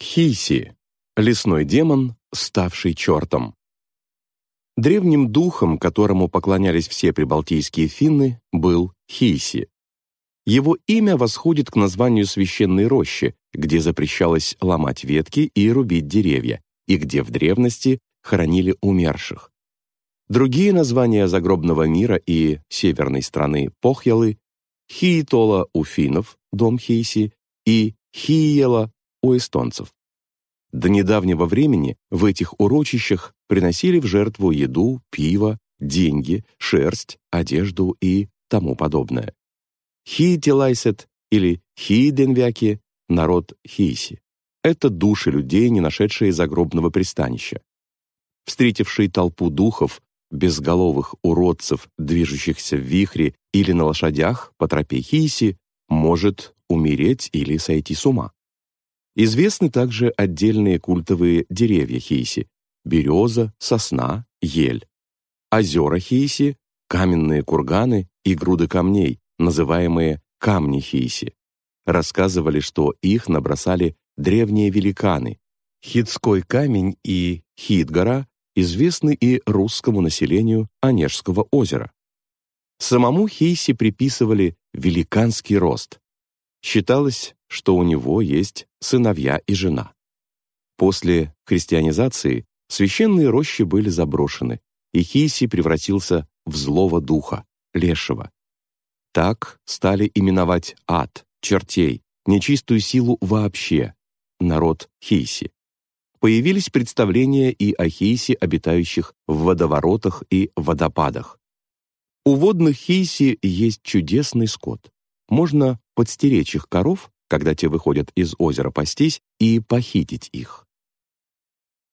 Хиси — лесной демон, ставший чертом. Древним духом, которому поклонялись все прибалтийские финны, был Хиси. Его имя восходит к названию священной рощи, где запрещалось ломать ветки и рубить деревья, и где в древности хоронили умерших. Другие названия загробного мира и северной страны Похьялы — Хиитола у финнов, дом Хейси, и Хиела у эстонцев. До недавнего времени в этих урочищах приносили в жертву еду, пиво, деньги, шерсть, одежду и тому подобное. Хиитилайсет или Хииденвяки — народ Хиси. Это души людей, не нашедшие загробного пристанища. Встретившие толпу духов, безголовых уродцев, движущихся в вихре или на лошадях по тропе Хиси, может умереть или сойти с ума. Известны также отдельные культовые деревья Хейси – береза, сосна, ель. Озера Хейси – каменные курганы и груды камней, называемые камни Хейси. Рассказывали, что их набросали древние великаны. Хитской камень и Хитгора известны и русскому населению Онежского озера. Самому Хейси приписывали великанский рост. Считалось, что у него есть сыновья и жена. После христианизации священные рощи были заброшены, и Хейси превратился в злого духа, лешего. Так стали именовать ад, чертей, нечистую силу вообще, народ Хейси появились представления и о хейсе, обитающих в водоворотах и водопадах. У водных хейси есть чудесный скот. Можно подстеречь их коров, когда те выходят из озера пастись, и похитить их.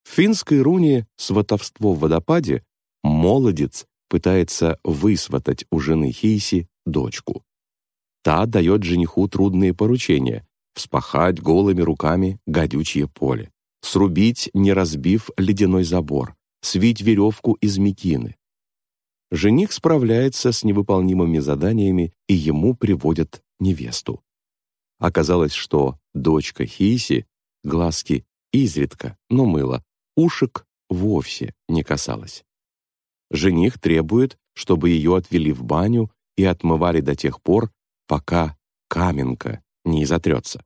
В финской руне «Сватовство в водопаде» молодец пытается высватать у жены Хейси дочку. Та дает жениху трудные поручения — вспахать голыми руками гадючее поле срубить, не разбив ледяной забор, свить веревку из мекины. Жених справляется с невыполнимыми заданиями, и ему приводят невесту. Оказалось, что дочка Хиси глазки изредка, но мыло, ушек вовсе не касалась. Жених требует, чтобы ее отвели в баню и отмывали до тех пор, пока каменка не изотрется.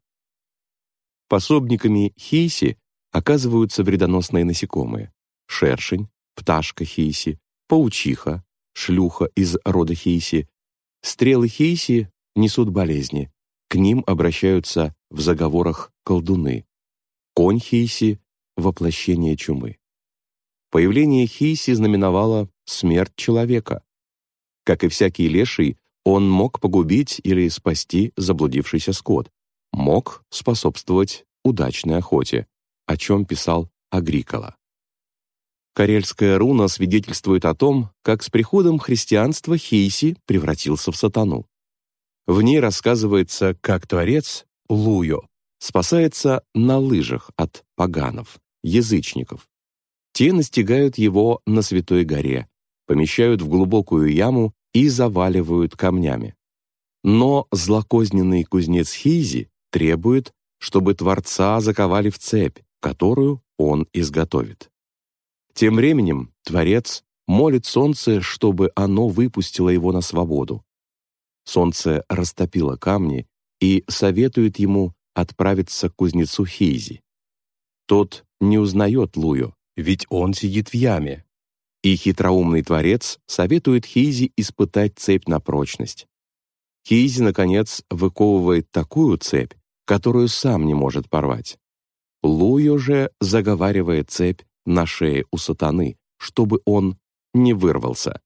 Пособниками Хиси оказываются вредоносные насекомые — шершень, пташка хейси, паучиха, шлюха из рода хейси. Стрелы хейси несут болезни, к ним обращаются в заговорах колдуны. Конь хейси — воплощение чумы. Появление хейси знаменовало смерть человека. Как и всякий леший, он мог погубить или спасти заблудившийся скот, мог способствовать удачной охоте о чем писал Агрикола. Карельская руна свидетельствует о том, как с приходом христианства Хейси превратился в сатану. В ней рассказывается, как творец Луйо спасается на лыжах от поганов, язычников. Те настигают его на Святой горе, помещают в глубокую яму и заваливают камнями. Но злокозненный кузнец Хизи требует, чтобы Творца заковали в цепь, которую он изготовит. Тем временем Творец молит солнце, чтобы оно выпустило его на свободу. Солнце растопило камни и советует ему отправиться к кузнецу Хейзи. Тот не узнает Лую, ведь он сидит в яме. И хитроумный Творец советует Хейзи испытать цепь на прочность. Хейзи, наконец, выковывает такую цепь, которую сам не может порвать. Луйо же заговаривает цепь на шее у сатаны, чтобы он не вырвался.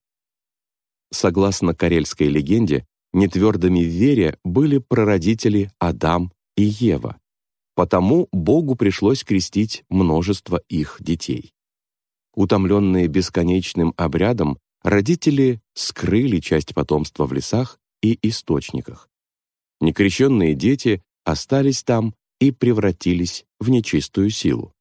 Согласно карельской легенде, нетвердыми в вере были прародители Адам и Ева, потому Богу пришлось крестить множество их детей. Утомленные бесконечным обрядом, родители скрыли часть потомства в лесах и источниках. Некрещенные дети остались там и превратились в нечистую силу.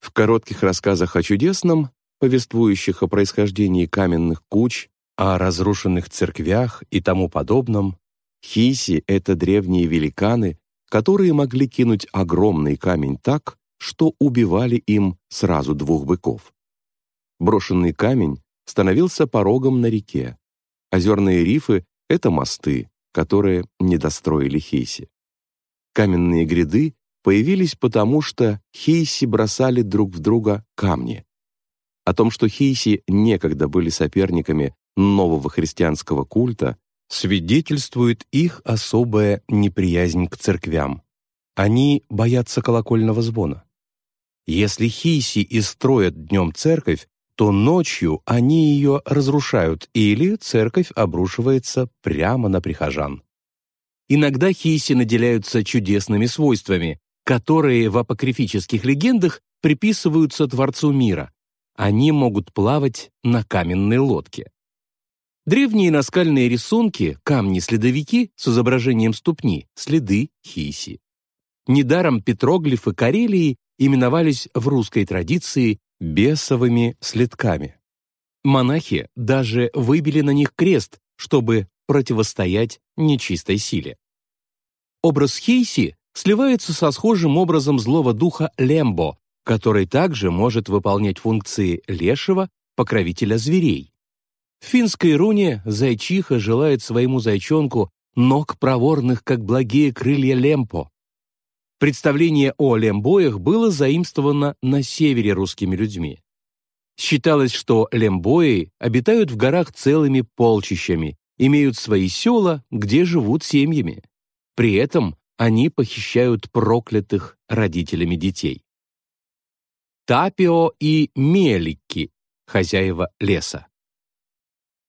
В коротких рассказах о чудесном, повествующих о происхождении каменных куч, о разрушенных церквях и тому подобном, хиси — это древние великаны, которые могли кинуть огромный камень так, что убивали им сразу двух быков. Брошенный камень становился порогом на реке. Озерные рифы — это мосты, которые недостроили Хейси. Каменные гряды появились потому, что Хейси бросали друг в друга камни. О том, что Хейси некогда были соперниками нового христианского культа, свидетельствует их особая неприязнь к церквям. Они боятся колокольного звона. Если Хейси и строят днем церковь, то ночью они ее разрушают, или церковь обрушивается прямо на прихожан. Иногда хиси наделяются чудесными свойствами, которые в апокрифических легендах приписываются Творцу мира. Они могут плавать на каменной лодке. Древние наскальные рисунки, камни-следовики с изображением ступни, следы хиси. Недаром петроглифы Карелии именовались в русской традиции бесовыми следками. Монахи даже выбили на них крест, чтобы противостоять нечистой силе. Образ Хейси сливается со схожим образом злого духа Лембо, который также может выполнять функции лешего, покровителя зверей. В финской руне зайчиха желает своему зайчонку ног проворных, как благие крылья Лемпо. Представление о лембоях было заимствовано на севере русскими людьми. Считалось, что лембои обитают в горах целыми полчищами, имеют свои села, где живут семьями. При этом они похищают проклятых родителями детей. Тапио и Мелики, хозяева леса.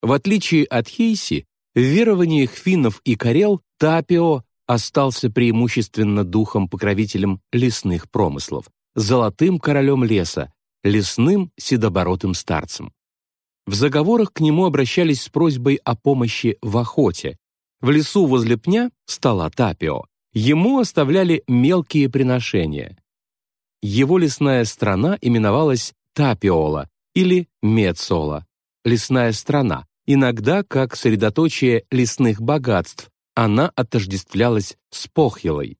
В отличие от Хейси, в верованиях финнов и карел Тапио остался преимущественно духом-покровителем лесных промыслов, золотым королем леса, лесным седоборотым старцем. В заговорах к нему обращались с просьбой о помощи в охоте. В лесу возле пня стола Тапио. Ему оставляли мелкие приношения. Его лесная страна именовалась Тапиола или Мецола, лесная страна, иногда как средоточие лесных богатств, она отождествлялась с Похилой.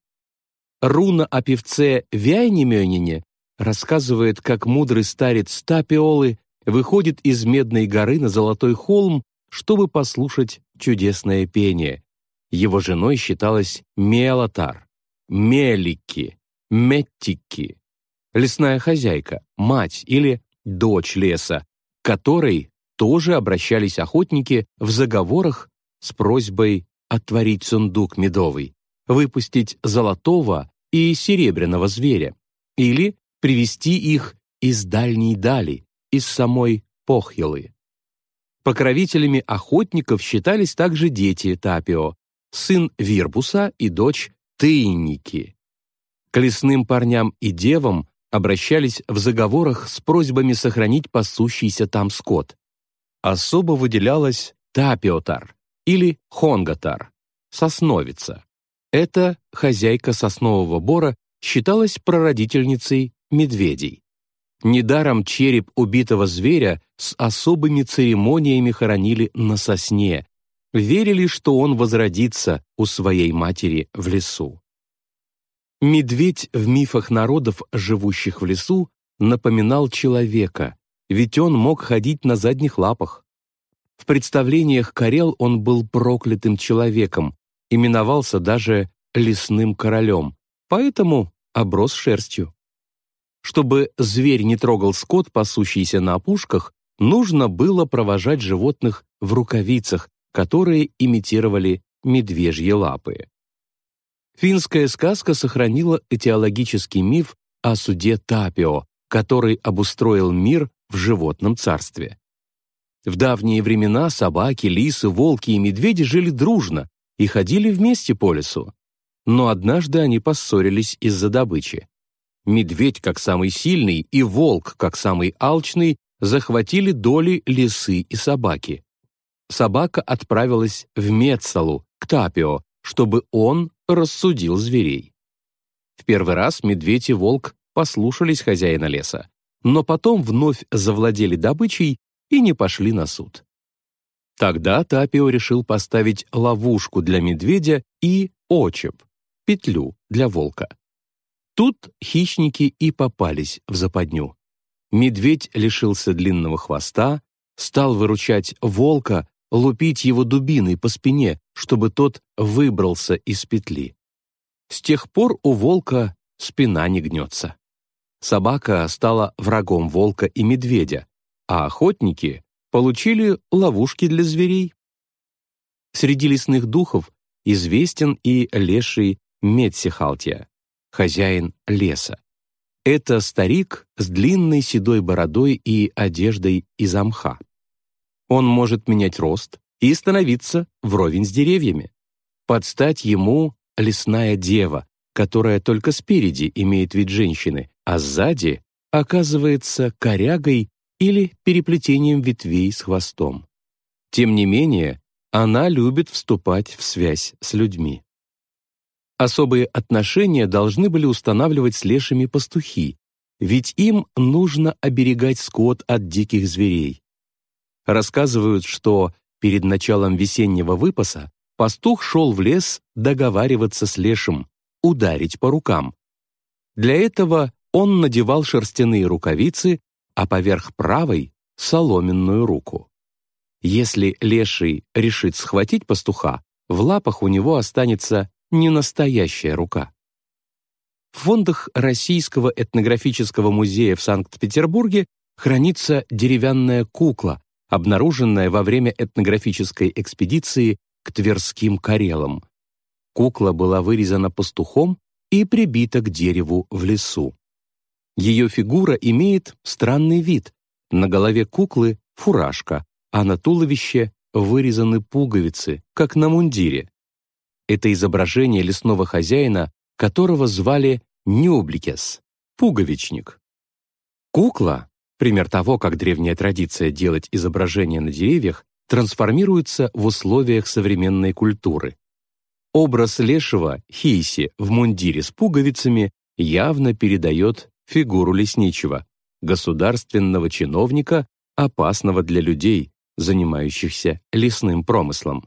Руна о певце Вяйнемёнине рассказывает, как мудрый старец Тапиолы выходит из Медной горы на Золотой холм, чтобы послушать чудесное пение. Его женой считалась Мелотар, Мелики, Меттики, лесная хозяйка, мать или дочь леса, к которой тоже обращались охотники в заговорах с просьбой отворить сундук медовый, выпустить золотого и серебряного зверя, или привести их из дальней дали, из самой Похилы. Покровителями охотников считались также дети Тапио, сын Вирбуса и дочь Тыйники. К лесным парням и девам обращались в заговорах с просьбами сохранить пасущийся там скот. Особо выделялась Тапиотар, или хонгатар, сосновица. Эта хозяйка соснового бора считалась прародительницей медведей. Недаром череп убитого зверя с особыми церемониями хоронили на сосне, верили, что он возродится у своей матери в лесу. Медведь в мифах народов, живущих в лесу, напоминал человека, ведь он мог ходить на задних лапах. В представлениях Карел он был проклятым человеком, именовался даже лесным королем, поэтому оброс шерстью. Чтобы зверь не трогал скот, пасущийся на опушках, нужно было провожать животных в рукавицах, которые имитировали медвежьи лапы. Финская сказка сохранила этиологический миф о суде Тапио, который обустроил мир в животном царстве. В давние времена собаки, лисы, волки и медведи жили дружно и ходили вместе по лесу. Но однажды они поссорились из-за добычи. Медведь, как самый сильный, и волк, как самый алчный, захватили доли лисы и собаки. Собака отправилась в Мецалу, к Тапио, чтобы он рассудил зверей. В первый раз медведь и волк послушались хозяина леса, но потом вновь завладели добычей и не пошли на суд. Тогда Тапио решил поставить ловушку для медведя и очеп, петлю для волка. Тут хищники и попались в западню. Медведь лишился длинного хвоста, стал выручать волка, лупить его дубиной по спине, чтобы тот выбрался из петли. С тех пор у волка спина не гнется. Собака стала врагом волка и медведя, а охотники получили ловушки для зверей. Среди лесных духов известен и леший Метсихалтия, хозяин леса. Это старик с длинной седой бородой и одеждой из амха. Он может менять рост и становиться вровень с деревьями. Под стать ему лесная дева, которая только спереди имеет вид женщины, а сзади оказывается корягой или переплетением ветвей с хвостом. Тем не менее, она любит вступать в связь с людьми. Особые отношения должны были устанавливать с лешими пастухи, ведь им нужно оберегать скот от диких зверей. Рассказывают, что перед началом весеннего выпаса пастух шел в лес договариваться с лешим, ударить по рукам. Для этого он надевал шерстяные рукавицы, а поверх правой — соломенную руку. Если леший решит схватить пастуха, в лапах у него останется не настоящая рука. В фондах Российского этнографического музея в Санкт-Петербурге хранится деревянная кукла, обнаруженная во время этнографической экспедиции к Тверским Карелам. Кукла была вырезана пастухом и прибита к дереву в лесу. Ее фигура имеет странный вид. На голове куклы — фуражка, а на туловище вырезаны пуговицы, как на мундире. Это изображение лесного хозяина, которого звали Нюбликес, пуговичник. Кукла, пример того, как древняя традиция делать изображения на деревьях, трансформируется в условиях современной культуры. Образ лешего, Хейси, в мундире с пуговицами явно передает фигуру лесничего, государственного чиновника, опасного для людей, занимающихся лесным промыслом.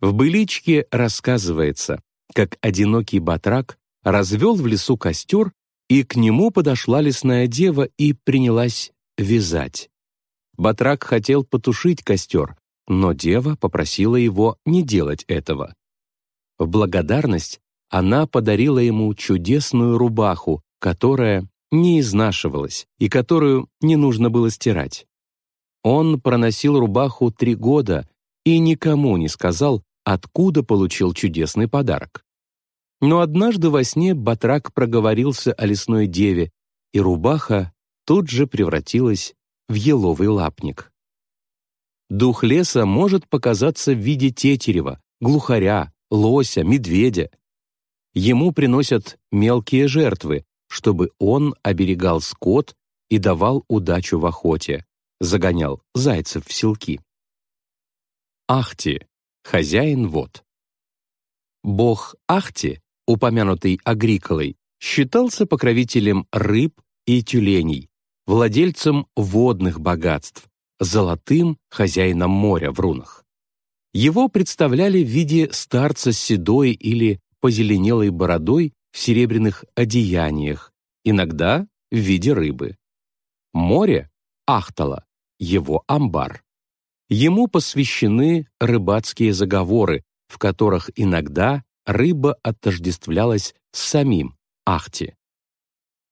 В «Быличке» рассказывается, как одинокий батрак развел в лесу костер, и к нему подошла лесная дева и принялась вязать. Батрак хотел потушить костер, но дева попросила его не делать этого. В благодарность она подарила ему чудесную рубаху, которая не изнашивалась и которую не нужно было стирать. Он проносил рубаху три года и никому не сказал, откуда получил чудесный подарок. Но однажды во сне Батрак проговорился о лесной деве, и рубаха тут же превратилась в еловый лапник. Дух леса может показаться в виде тетерева, глухаря, лося, медведя. Ему приносят мелкие жертвы, чтобы он оберегал скот и давал удачу в охоте, загонял зайцев в селки. Ахти, хозяин вод. Бог Ахти, упомянутый Агриколой, считался покровителем рыб и тюленей, владельцем водных богатств, золотым хозяином моря в рунах. Его представляли в виде старца с седой или позеленелой бородой в серебряных одеяниях, иногда в виде рыбы. Море — Ахтала, его амбар. Ему посвящены рыбацкие заговоры, в которых иногда рыба отождествлялась с самим Ахти.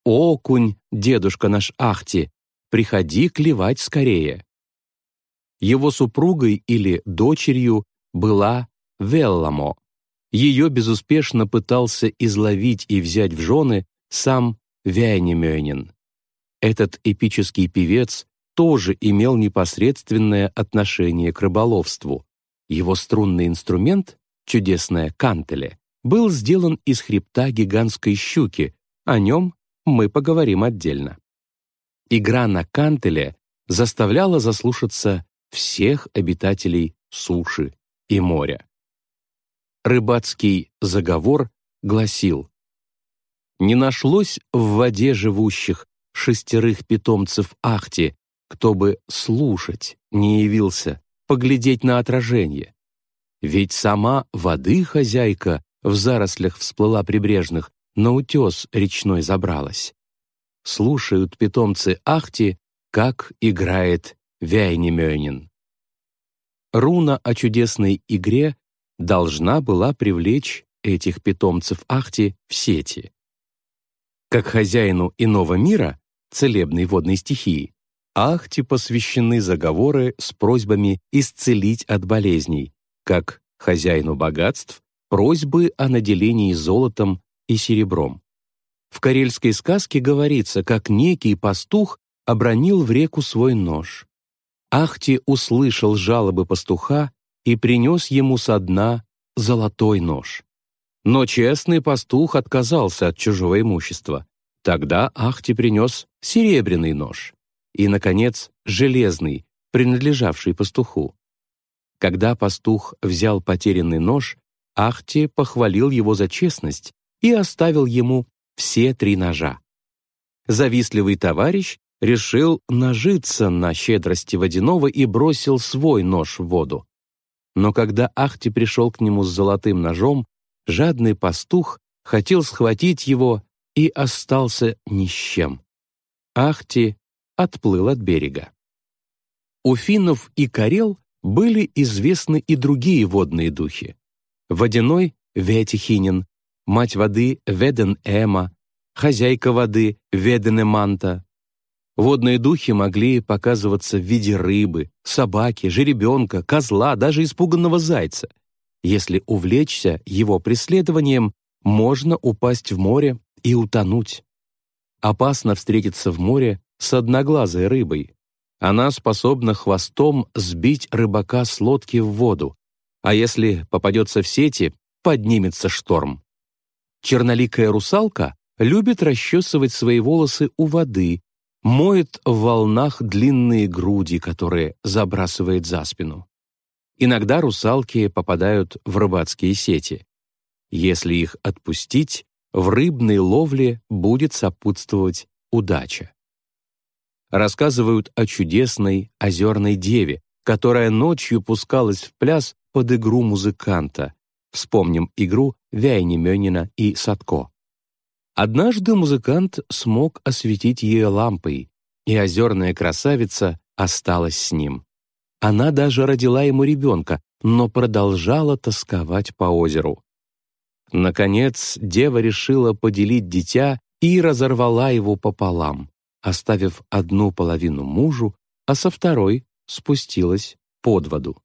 «Окунь, дедушка наш Ахти, приходи клевать скорее». Его супругой или дочерью была Велламо. Ее безуспешно пытался изловить и взять в жены сам Вяйнемёнин. Этот эпический певец тоже имел непосредственное отношение к рыболовству. Его струнный инструмент, чудесная кантеле, был сделан из хребта гигантской щуки, о нем мы поговорим отдельно. Игра на кантеле заставляла заслушаться всех обитателей суши и моря. Рыбацкий заговор гласил «Не нашлось в воде живущих шестерых питомцев Ахти, кто бы слушать не явился, поглядеть на отражение. Ведь сама воды хозяйка в зарослях всплыла прибрежных, на утес речной забралась. Слушают питомцы Ахти, как играет Вяйнемёнин. Руна о чудесной игре должна была привлечь этих питомцев Ахти в сети. Как хозяину иного мира, целебной водной стихии, Ахти посвящены заговоры с просьбами исцелить от болезней, как хозяину богатств просьбы о наделении золотом и серебром. В карельской сказке говорится, как некий пастух обронил в реку свой нож. Ахти услышал жалобы пастуха и принес ему со дна золотой нож. Но честный пастух отказался от чужого имущества. Тогда Ахти принес серебряный нож и, наконец, железный, принадлежавший пастуху. Когда пастух взял потерянный нож, Ахти похвалил его за честность и оставил ему все три ножа. Завистливый товарищ решил нажиться на щедрости водяного и бросил свой нож в воду. Но когда Ахти пришел к нему с золотым ножом, жадный пастух хотел схватить его и остался ни с чем. Ахти отплыл от берега. У финнов и карел были известны и другие водные духи. Водяной — Ветихинин, мать воды — Веден-Эма, хозяйка воды — Веденеманта, Водные духи могли показываться в виде рыбы, собаки, жеребенка, козла, даже испуганного зайца. Если увлечься его преследованием, можно упасть в море и утонуть. Опасно встретиться в море с одноглазой рыбой. Она способна хвостом сбить рыбака с лодки в воду, а если попадется в сети, поднимется шторм. Черноликая русалка любит расчесывать свои волосы у воды моет в волнах длинные груди, которые забрасывает за спину. Иногда русалки попадают в рыбацкие сети. Если их отпустить, в рыбной ловле будет сопутствовать удача. Рассказывают о чудесной озерной деве, которая ночью пускалась в пляс под игру музыканта. Вспомним игру Вяйнемёнина и Садко. Однажды музыкант смог осветить ее лампой, и озерная красавица осталась с ним. Она даже родила ему ребенка, но продолжала тосковать по озеру. Наконец, дева решила поделить дитя и разорвала его пополам, оставив одну половину мужу, а со второй спустилась под воду.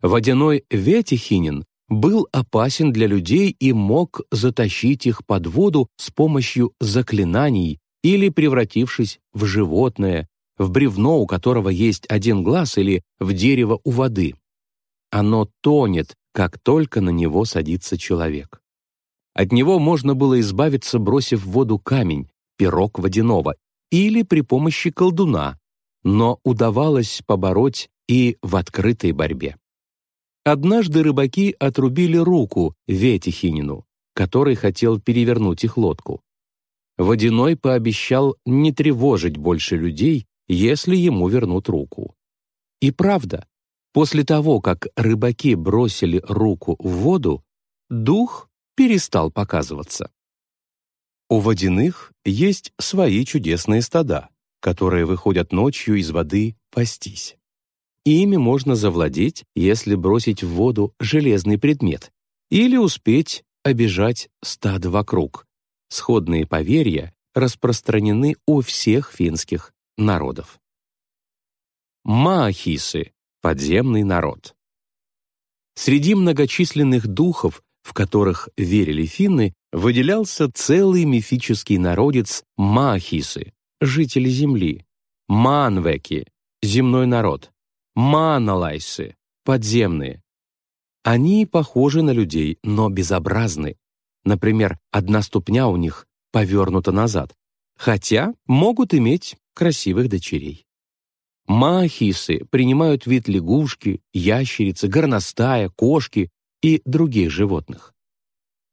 Водяной Ветихинин был опасен для людей и мог затащить их под воду с помощью заклинаний или превратившись в животное, в бревно, у которого есть один глаз, или в дерево у воды. Оно тонет, как только на него садится человек. От него можно было избавиться, бросив в воду камень, пирог водяного, или при помощи колдуна, но удавалось побороть и в открытой борьбе. Однажды рыбаки отрубили руку Ветихинину, который хотел перевернуть их лодку. Водяной пообещал не тревожить больше людей, если ему вернут руку. И правда, после того, как рыбаки бросили руку в воду, дух перестал показываться. У водяных есть свои чудесные стада, которые выходят ночью из воды пастись. Ими можно завладеть, если бросить в воду железный предмет или успеть обижать стадо вокруг. Сходные поверья распространены у всех финских народов. Маахисы — подземный народ. Среди многочисленных духов, в которых верили финны, выделялся целый мифический народец Маахисы, жители Земли, Манвеки, земной народ, Маналайсы, подземные. Они похожи на людей, но безобразны. Например, одна ступня у них повернута назад, хотя могут иметь красивых дочерей. Махисы принимают вид лягушки, ящерицы, горностая, кошки и других животных.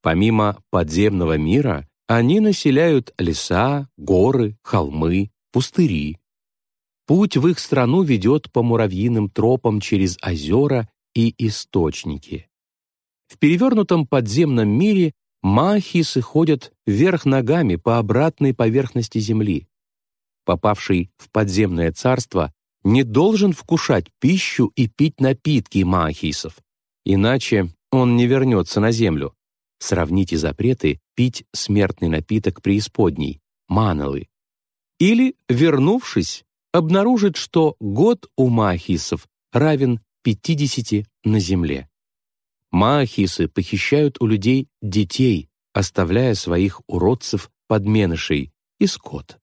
Помимо подземного мира, они населяют леса, горы, холмы, пустыри, Путь в их страну ведет по муравьиным тропам через озера и источники. В перевернутом подземном мире Маахисы ходят вверх ногами по обратной поверхности земли. Попавший в подземное царство не должен вкушать пищу и пить напитки Маахисов, иначе он не вернется на землю. Сравните запреты пить смертный напиток преисподней, маналы. Или, вернувшись, обнаружит, что год у Маахисов равен 50 на земле. Маахисы похищают у людей детей, оставляя своих уродцев подменышей и скот.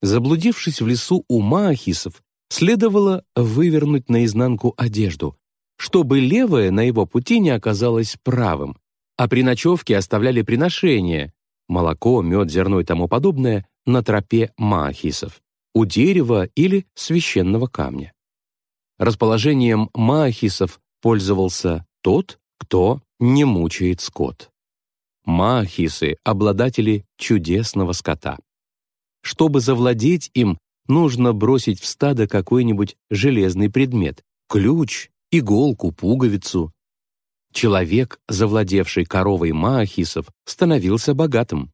Заблудившись в лесу у маахисов, следовало вывернуть наизнанку одежду, чтобы левое на его пути не оказалось правым, а при ночевке оставляли приношения — молоко, мед, зерно и тому подобное — на тропе маахисов, у дерева или священного камня. Расположением маахисов пользовался тот, кто не мучает скот. Махисы — обладатели чудесного скота. Чтобы завладеть им, нужно бросить в стадо какой-нибудь железный предмет — ключ, иголку, пуговицу. Человек, завладевший коровой Маахисов, становился богатым.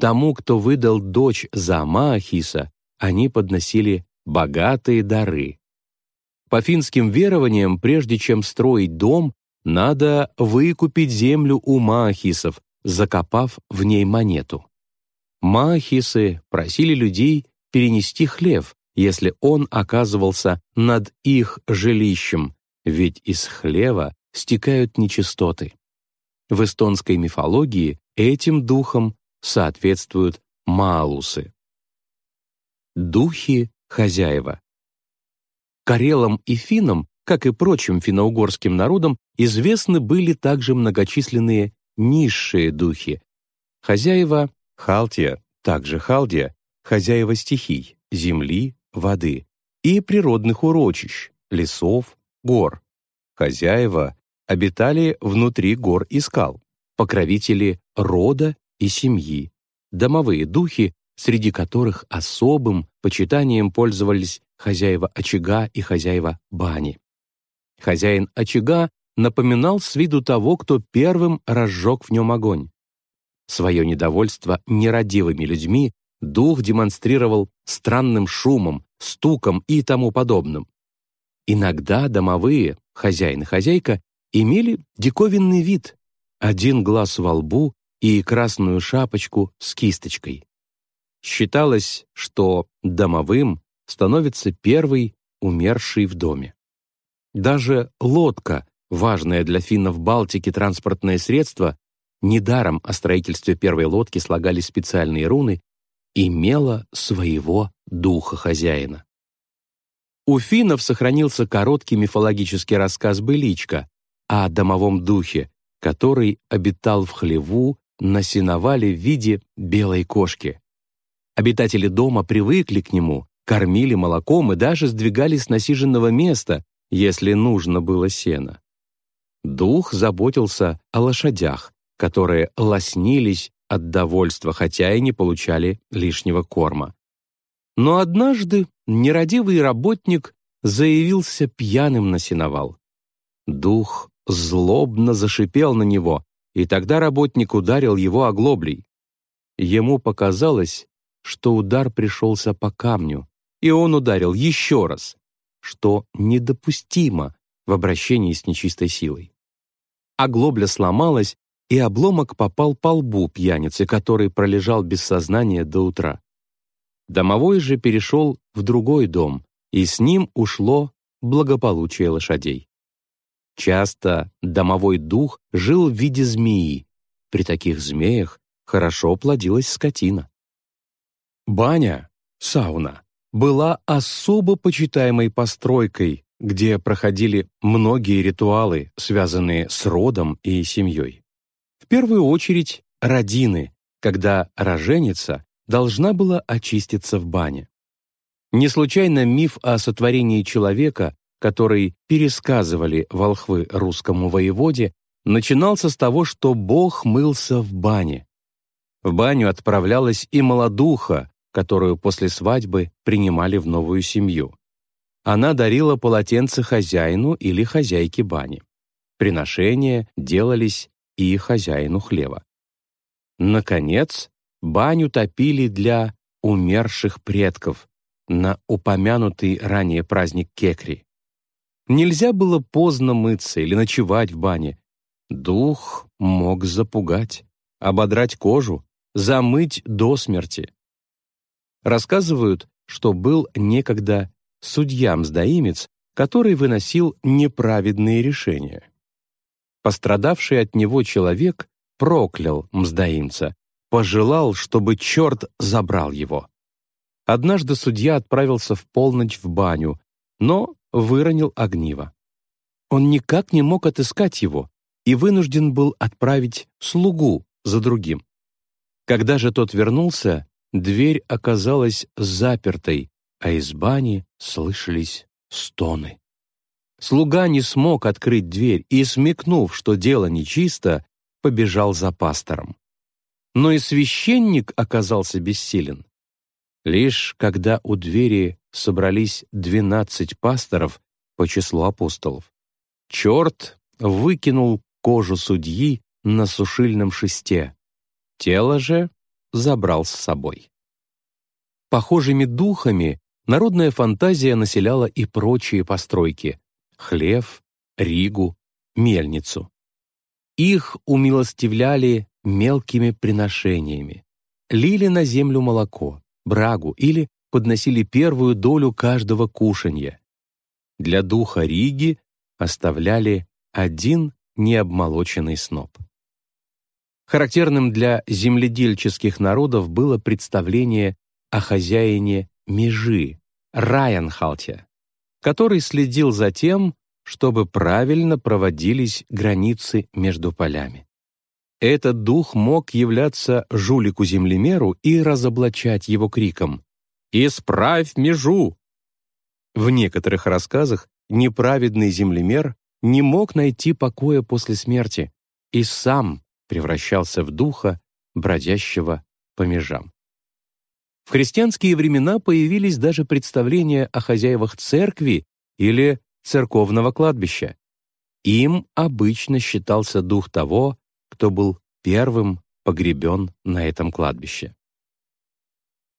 Тому, кто выдал дочь за Маахиса, они подносили богатые дары. По финским верованиям, прежде чем строить дом, надо выкупить землю у маахисов, закопав в ней монету. Маахисы просили людей перенести хлев, если он оказывался над их жилищем, ведь из хлева стекают нечистоты. В эстонской мифологии этим духам соответствуют маалусы. Духи хозяева. Карелам и финнам как и прочим финно-угорским народам, известны были также многочисленные низшие духи. Хозяева — Халтия, также Халдия, хозяева стихий, земли, воды и природных урочищ, лесов, гор. Хозяева обитали внутри гор и скал, покровители рода и семьи, домовые духи, среди которых особым почитанием пользовались хозяева очага и хозяева бани. Хозяин очага напоминал с виду того, кто первым разжег в нем огонь. Свое недовольство нерадивыми людьми дух демонстрировал странным шумом, стуком и тому подобным. Иногда домовые, хозяин и хозяйка, имели диковинный вид, один глаз во лбу и красную шапочку с кисточкой. Считалось, что домовым становится первый умерший в доме. Даже лодка, важное для финнов Балтики транспортное средство, недаром о строительстве первой лодки слагали специальные руны, имела своего духа хозяина. У финнов сохранился короткий мифологический рассказ «Быличка» о домовом духе, который обитал в хлеву на сеновале в виде белой кошки. Обитатели дома привыкли к нему, кормили молоком и даже сдвигали с насиженного места, если нужно было сено. Дух заботился о лошадях, которые лоснились от довольства, хотя и не получали лишнего корма. Но однажды нерадивый работник заявился пьяным на сеновал. Дух злобно зашипел на него, и тогда работник ударил его оглоблей. Ему показалось, что удар пришелся по камню, и он ударил еще раз что недопустимо в обращении с нечистой силой. Оглобля сломалась, и обломок попал по лбу пьяницы, который пролежал без сознания до утра. Домовой же перешел в другой дом, и с ним ушло благополучие лошадей. Часто домовой дух жил в виде змеи. При таких змеях хорошо плодилась скотина. Баня, сауна, была особо почитаемой постройкой, где проходили многие ритуалы, связанные с родом и семьей. В первую очередь родины, когда роженица должна была очиститься в бане. Не случайно миф о сотворении человека, который пересказывали волхвы русскому воеводе, начинался с того, что Бог мылся в бане. В баню отправлялась и молодуха, которую после свадьбы принимали в новую семью. Она дарила полотенце хозяину или хозяйке бани. Приношения делались и хозяину хлева. Наконец, баню топили для умерших предков на упомянутый ранее праздник Кекри. Нельзя было поздно мыться или ночевать в бане. Дух мог запугать, ободрать кожу, замыть до смерти. Рассказывают, что был некогда судья-мздоимец, который выносил неправедные решения. Пострадавший от него человек проклял мздоимца, пожелал, чтобы черт забрал его. Однажды судья отправился в полночь в баню, но выронил огниво. Он никак не мог отыскать его и вынужден был отправить слугу за другим. Когда же тот вернулся, дверь оказалась запертой, а из бани слышались стоны. Слуга не смог открыть дверь и, смекнув, что дело нечисто, побежал за пастором. Но и священник оказался бессилен. Лишь когда у двери собрались двенадцать пасторов по числу апостолов, черт выкинул кожу судьи на сушильном шесте, тело же забрал с собой. Похожими духами народная фантазия населяла и прочие постройки — хлев, ригу, мельницу. Их умилостивляли мелкими приношениями, лили на землю молоко, брагу или подносили первую долю каждого кушанья. Для духа Риги оставляли один необмолоченный сноп. Характерным для земледельческих народов было представление о хозяине межи, Райанхалте, который следил за тем, чтобы правильно проводились границы между полями. Этот дух мог являться жулику-землемеру и разоблачать его криком «Исправь межу!». В некоторых рассказах неправедный землемер не мог найти покоя после смерти и сам превращался в духа, бродящего по межам. В христианские времена появились даже представления о хозяевах церкви или церковного кладбища. Им обычно считался дух того, кто был первым погребен на этом кладбище.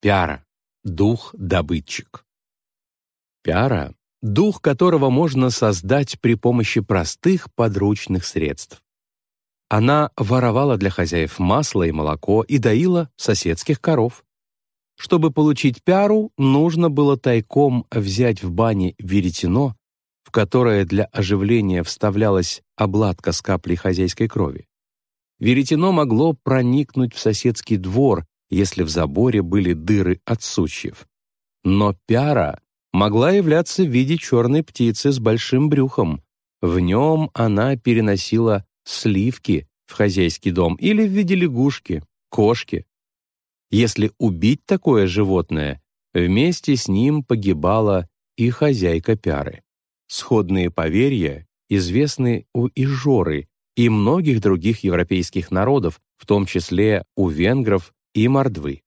Пяра — дух-добытчик. Пяра — дух которого можно создать при помощи простых подручных средств. Она воровала для хозяев масло и молоко и доила соседских коров. Чтобы получить пяру, нужно было тайком взять в бане веретено, в которое для оживления вставлялась обладка с каплей хозяйской крови. Веретено могло проникнуть в соседский двор, если в заборе были дыры от сучьев. Но пяра могла являться в виде черной птицы с большим брюхом. В нем она переносила сливки в хозяйский дом или в виде лягушки, кошки, если убить такое животное, вместе с ним погибала и хозяйка пяры. Сходные поверья известны у Ижоры и многих других европейских народов, в том числе у венгров и мордвы.